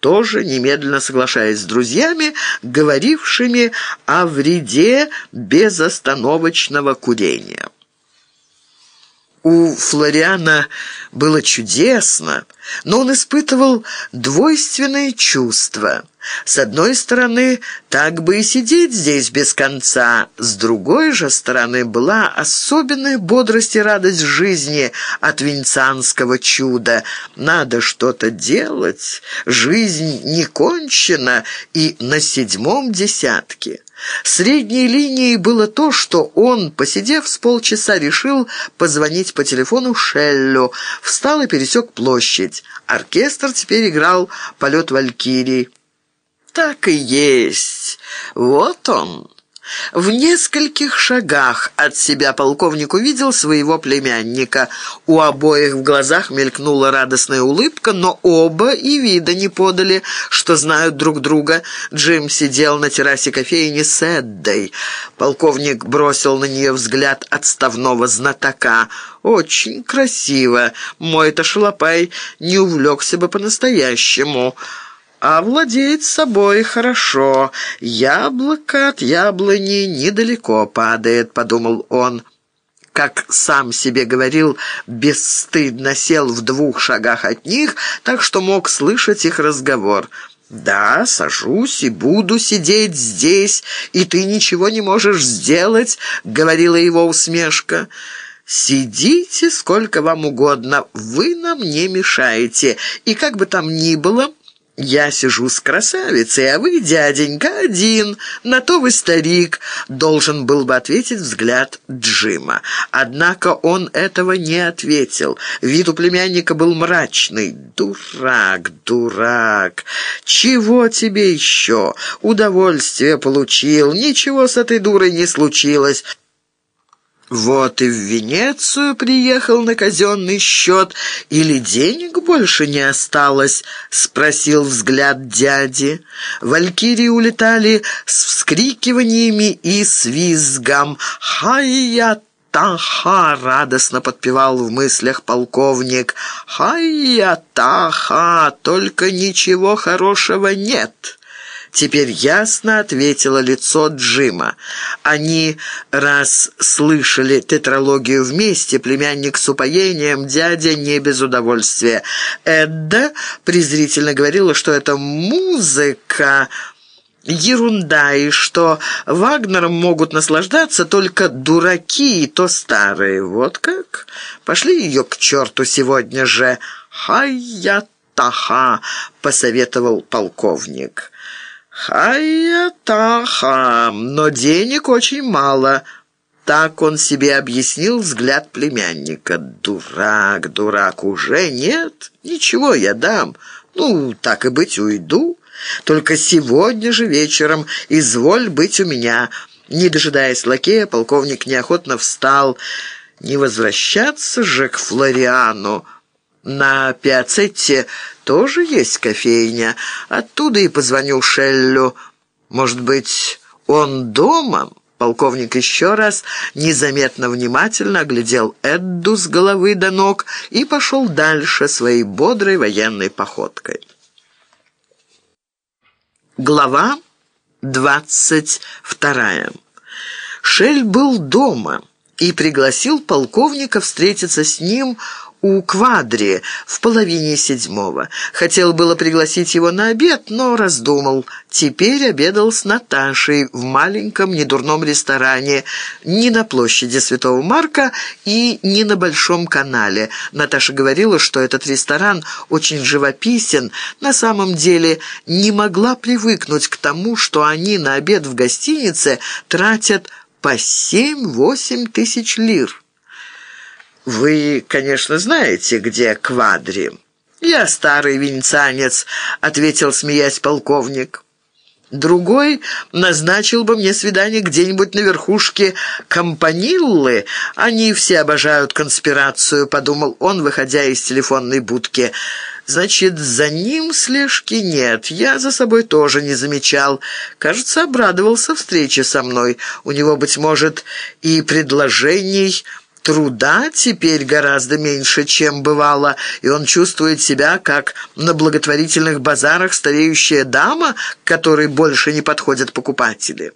тоже немедленно соглашаясь с друзьями, говорившими о вреде безостановочного курения. У Флориана было чудесно, но он испытывал двойственные чувства. С одной стороны, так бы и сидеть здесь без конца, с другой же стороны была особенная бодрость и радость жизни от венецианского чуда. Надо что-то делать, жизнь не кончена и на седьмом десятке. Средней линией было то, что он, посидев с полчаса, решил позвонить по телефону Шеллю, встал и пересек площадь. Оркестр теперь играл «Полет Валькирии». «Так и есть. Вот он». В нескольких шагах от себя полковник увидел своего племянника. У обоих в глазах мелькнула радостная улыбка, но оба и вида не подали, что знают друг друга. Джим сидел на террасе кофейни с Эддой. Полковник бросил на нее взгляд отставного знатока. «Очень красиво. Мой-то шалопай не увлекся бы по-настоящему» а владеет собой хорошо. Яблоко от яблони недалеко падает», — подумал он. Как сам себе говорил, бесстыдно сел в двух шагах от них, так что мог слышать их разговор. «Да, сажусь и буду сидеть здесь, и ты ничего не можешь сделать», — говорила его усмешка. «Сидите сколько вам угодно, вы нам не мешаете, и как бы там ни было...» «Я сижу с красавицей, а вы, дяденька, один. На то вы старик», — должен был бы ответить взгляд Джима. Однако он этого не ответил. Вид у племянника был мрачный. «Дурак, дурак! Чего тебе еще? Удовольствие получил. Ничего с этой дурой не случилось». Вот и в Венецию приехал на казенный счет, или денег больше не осталось?» — спросил взгляд дяди. Валькирии улетали с вскрикиваниями и с визгом. «Хай-я!» «Таха!» — радостно подпевал в мыслях полковник. «Хай-я-таха! Только ничего хорошего нет!» Теперь ясно ответило лицо Джима. Они раз слышали тетралогию вместе, племянник с упоением, дядя не без удовольствия. Эдда презрительно говорила, что это музыка... Ерунда, и что Вагнером могут наслаждаться только дураки и то старые. Вот как? Пошли ее к черту сегодня же. «Хай-я-таха», — посоветовал полковник. «Хая-таха, но денег очень мало». Так он себе объяснил взгляд племянника. «Дурак, дурак, уже нет? Ничего, я дам. Ну, так и быть, уйду. Только сегодня же вечером изволь быть у меня». Не дожидаясь лакея, полковник неохотно встал. «Не возвращаться же к Флориану». На Пиацетте тоже есть кофейня. Оттуда и позвоню Шеллю. Может быть, он дома?» Полковник еще раз незаметно внимательно оглядел Эдду с головы до ног и пошел дальше своей бодрой военной походкой. Глава двадцать вторая. Шель был дома и пригласил полковника встретиться с ним у Квадри в половине седьмого. Хотел было пригласить его на обед, но раздумал. Теперь обедал с Наташей в маленьком недурном ресторане, не на площади Святого Марка и не на Большом канале. Наташа говорила, что этот ресторан очень живописен. На самом деле не могла привыкнуть к тому, что они на обед в гостинице тратят по семь-восемь тысяч лир. «Вы, конечно, знаете, где Квадри». «Я старый венецианец», — ответил, смеясь полковник. Другой назначил бы мне свидание где-нибудь на верхушке Компаниллы. Они все обожают конспирацию, подумал он, выходя из телефонной будки. Значит, за ним слежки нет. Я за собой тоже не замечал. Кажется, обрадовался встрече со мной. У него, быть может, и предложений Труда теперь гораздо меньше, чем бывало, и он чувствует себя, как на благотворительных базарах стареющая дама, к которой больше не подходят покупатели.